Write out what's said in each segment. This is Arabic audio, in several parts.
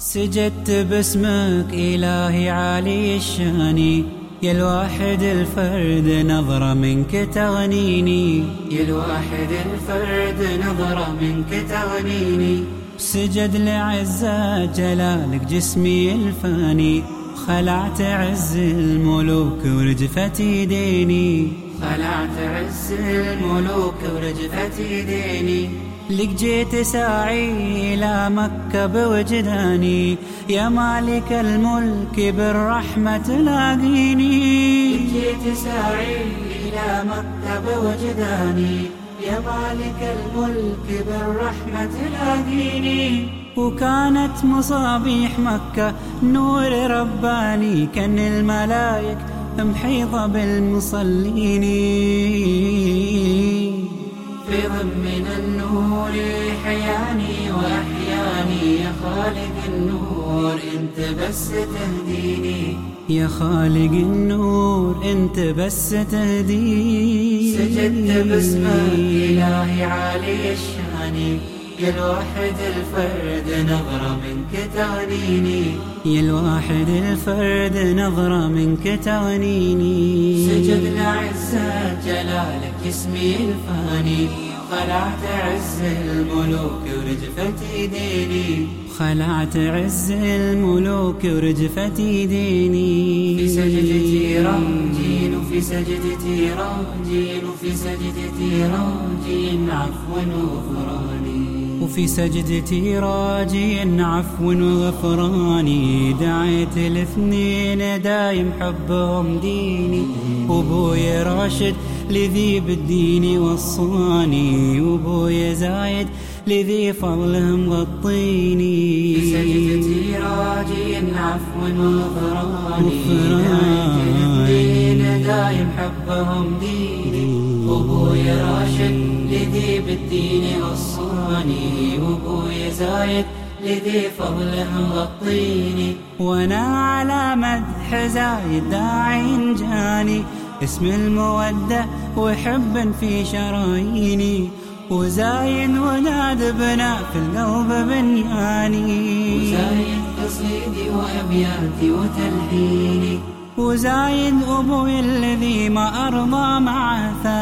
سجدت باسمك إلهي عالي الشأن. يا الواحد الفرد نظرة منك تغنيني. يا الواحد الفرد نظرة منك تغنيني. سجد لعزة جلالك جسمي الفاني. خلعت عز الملوك ورجفت يديني خلعت عز الملوك ورجفت يديني لك جيت ساعي إلى مكة بوجداني. يا مالك الملك بالرحمة تلاقيني لك جيت ساعي إلى مكة بوجداني. يا مالك الملك بالرحمة تلاقيني وكانت مصابيح مكة نور رباني كأن الملايك محيطة بالمصلين. فيض من النور حياني وأحياني. يا خالق النور أنت بس تهديني. يا خالق النور أنت بس تهديني. سجدت باسمك إلهي عالي الشأن. يا الواحد الفرد نظرة منك تغنيني يا الواحد الفرد نظرة منك تغنيني سجد لعزة جلالك جسمي الفاني. خلعت عز الملوك ورجفت يديني خلعت عز الملوك ورجفت يديني في سجدتي راجين وفي سجدتي راجين وفي سجدتي راجين عفو وغفراني وفي سجدتي راجي عفو وغفراني. دعيت الاثنين دايم حبهم ديني. وابويا راشد لذي بالدين وصاني. وابويا زايد لذي فضلهم غطيني. في سجدتي راجي عفو وغفراني. غفراني. دايم دايم حبهم ديني. وابويا راشد لذي بالدين وصاني وابويا زايد لذي فضلهم غطيني وأنا على مدح زايد داعي جاني اسم المودة وحب في شراييني. وزاين وناد بنا في القلب بنياني. وزايد قصيدي وابياتي وتلحيني وزايد أبوي الذي ما أرضى مع ثاني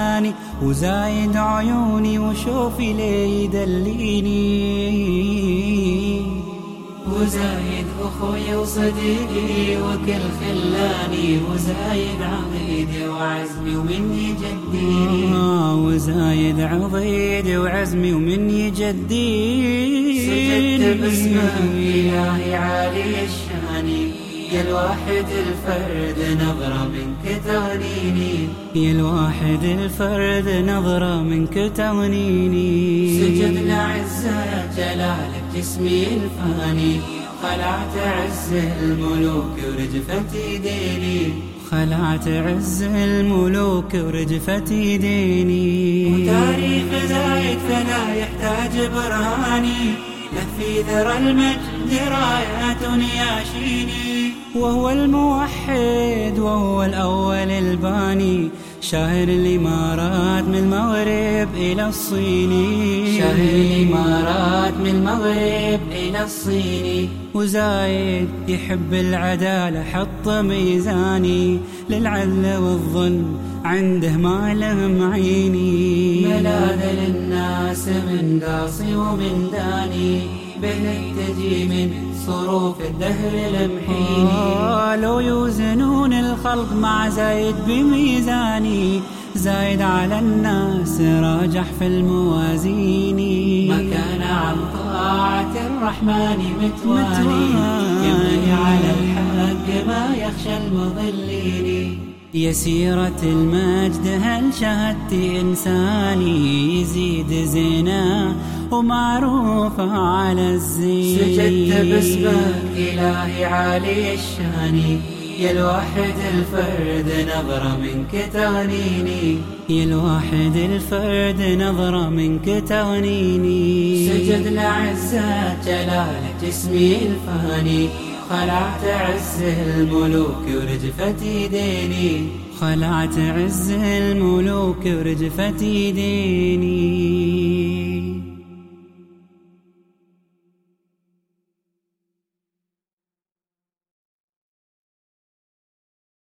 وزايد عيوني وشوفي لي يدليني وزايد أخوي وصديقي وكل خلاني وزايد عقيدي وعزمي ومني جديني. آه وزايد عضيدي وعزمي ومني جدي سجدت باسمك إلهي عالي الشان يا الواحد الفرد نظرة منك تغنيني يا الواحد الفرد نظرة منك تغنيني سجد لعزة جلالك جسمي الفاني. خلعت عز الملوك ورجفت يديني خلعت عز الملوك ورجفت يديني وتاريخ زايد فلا يحتاج برهاني. في ذرى المجد رايات ياشيني وهو الموحد وهو الأول الباني. شاهر الإمارات من المغرب إلى الصين. شهر الإمارات من المغرب إلى الصين. وزايد يحب العدالة حط ميزاني للعدل والظلم عنده ما لهم عيني ملاذ للناس من قاصي ومن داني. به تجي من صروف الدهر المحيني آه لو يوزنون الخلق مع زايد بميزاني. زايد على الناس راجح في الموازين. ما كان عن طاعة الرحمن متواني. متواني. يمني على الحق ما يخشى المضلين. يسيرة المجد هل شهدت إنساني يزيد زنا؟ ومعروف على الزين. سجدت باسمك إلهي عالي الشأن. يا الواحد الفرد نظرة منك تغنيني يا الواحد الفرد نظرة منك تغنيني سجد لعزة جلالك جسمي الفاني. خلعت عز الملوك ورجفت يديني. خلعت عز الملوك ورجفت يديني.